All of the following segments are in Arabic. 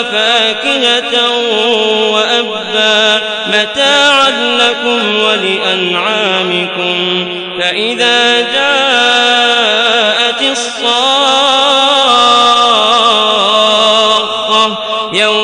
وفاكهة وأبا متاعا لكم ولأنعامكم فإذا جاءت الصاخة يوم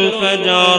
هم الكفرة الفجرة